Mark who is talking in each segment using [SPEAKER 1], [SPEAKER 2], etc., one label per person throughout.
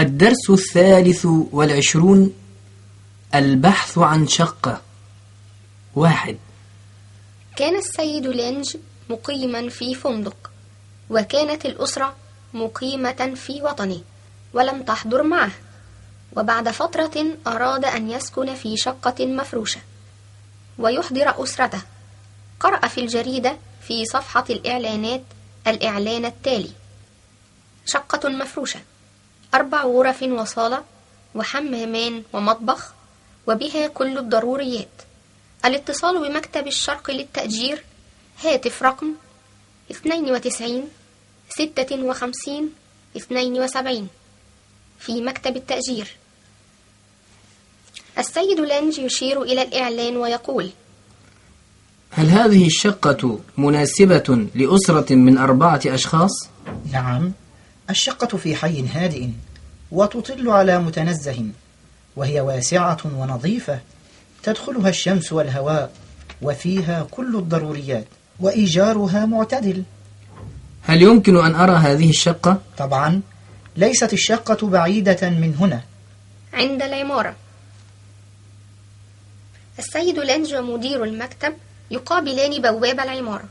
[SPEAKER 1] الدرس الثالث والعشرون البحث عن شقة واحد.
[SPEAKER 2] كان السيد لينج مقيما في فندق وكانت الأسرة مقيمة في وطنه ولم تحضر معه. وبعد فترة أراد أن يسكن في شقة مفروشة ويحضر أسرته. قرأ في الجريدة في صفحة الإعلانات الإعلان التالي. شقة مفروشة. أربع غرف وصالة وحمامان ومطبخ وبها كل الضروريات. الاتصال بمكتب الشرق للتأجير هاتف رقم 92 56 72 في مكتب التأجير. السيد لانج يشير إلى الإعلان ويقول
[SPEAKER 1] هل هذه الشقة مناسبة لأسرة من أربعة أشخاص؟
[SPEAKER 3] نعم. الشقة في حي هادئ وتطل على متنزه وهي واسعة ونظيفة تدخلها الشمس والهواء وفيها كل الضروريات وإيجارها معتدل.
[SPEAKER 1] هل يمكن أن أرى هذه الشقة؟
[SPEAKER 3] طبعا ليست الشقة بعيدة من هنا.
[SPEAKER 2] عند العمارة السيد لانج ومدير المكتب يقابلان بواب العمارة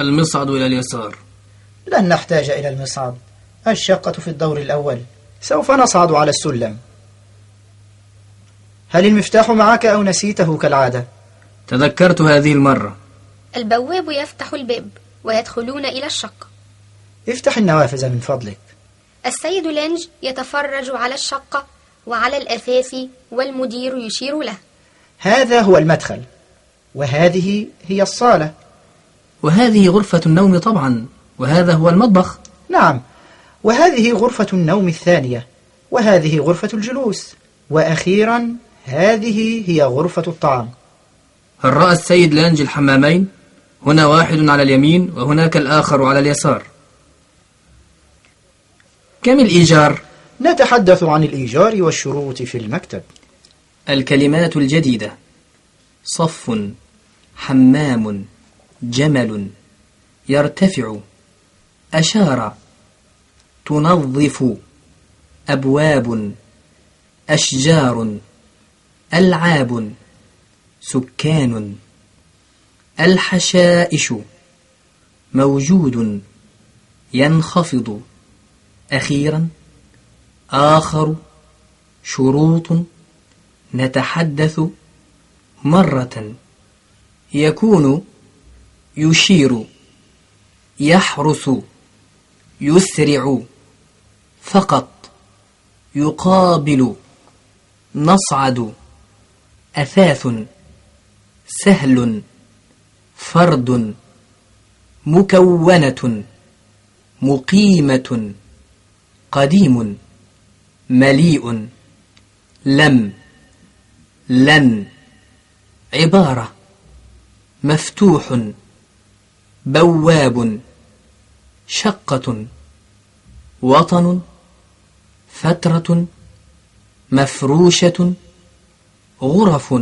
[SPEAKER 1] المصعد إلى اليسار.
[SPEAKER 3] لن نحتاج إلى المصعد. الشقة في الدور الأول. سوف نصعد على السلم. هل المفتاح معك أو نسيته كالعادة؟
[SPEAKER 1] تذكرت هذه المرة.
[SPEAKER 2] البواب يفتح الباب ويدخلون إلى الشقة.
[SPEAKER 3] افتح النوافذ من فضلك.
[SPEAKER 2] السيد لانج يتفرج على الشقة وعلى الأثاث والمدير يشير له.
[SPEAKER 3] هذا هو المدخل وهذه هي الصالة.
[SPEAKER 1] وهذه غرفة النوم طبعا وهذا هو المطبخ.
[SPEAKER 3] نعم وهذه غرفة النوم الثانية وهذه غرفة الجلوس وأخيرا هذه هي غرفة الطعام
[SPEAKER 1] هل رأى السيد لانج الحمامين؟ هنا واحد على اليمين وهناك الآخر على اليسار كم الإيجار؟
[SPEAKER 3] نتحدث عن الإيجار والشروط في المكتب
[SPEAKER 1] الكلمات الجديدة صف حمام جمل يرتفع أشار تنظف أبواب أشجار ألعاب سكان الحشائش موجود ينخفض أخيرا آخر شروط نتحدث مرة يكون يشير يحرس يسرع. فقط يقابل نصعد أثاث سهل فرد مكونة مقيمة قديم مليء لم لن عبارة مفتوح بواب شقة وطن فترة مفروشة غرف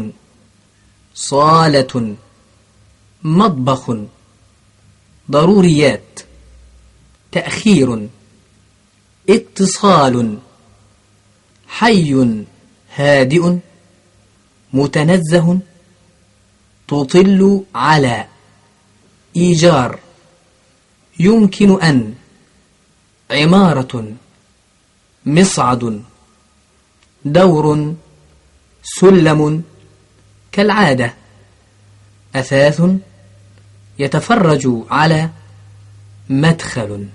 [SPEAKER 1] صالة مطبخ ضروريات تأخير اتصال حي هادئ متنزه تطل على إيجار يمكن أن عمارة مصعد دور سلم كالعادة. أثاث يتفرج على مدخل.